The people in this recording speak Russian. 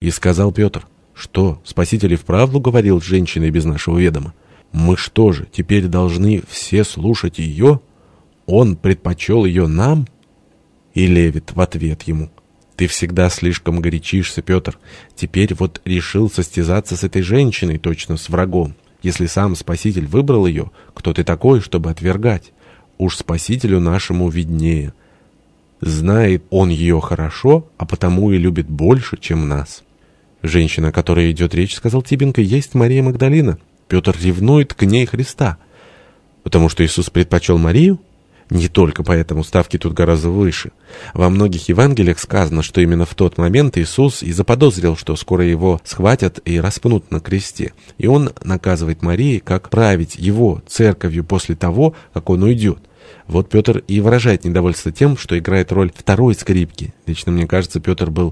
И сказал Петр, что Спаситель и вправду говорил с женщиной без нашего ведома. Мы что же, теперь должны все слушать ее? Он предпочел ее нам? И Левит в ответ ему, ты всегда слишком горячишься, Петр. Теперь вот решил состязаться с этой женщиной, точно с врагом. Если сам Спаситель выбрал ее, кто ты такой, чтобы отвергать? Уж Спасителю нашему виднее. Знает он ее хорошо, а потому и любит больше, чем нас. Женщина, о которой идет речь, сказал Тибенко, есть Мария Магдалина. Петр ревнует к ней Христа. Потому что Иисус предпочел Марию? Не только поэтому ставки тут гораздо выше. Во многих Евангелиях сказано, что именно в тот момент Иисус и заподозрил, что скоро его схватят и распнут на кресте. И он наказывает Марии, как править его церковью после того, как он уйдет. Вот Петр и выражает недовольство тем, что играет роль второй скрипки. Лично мне кажется, Петр был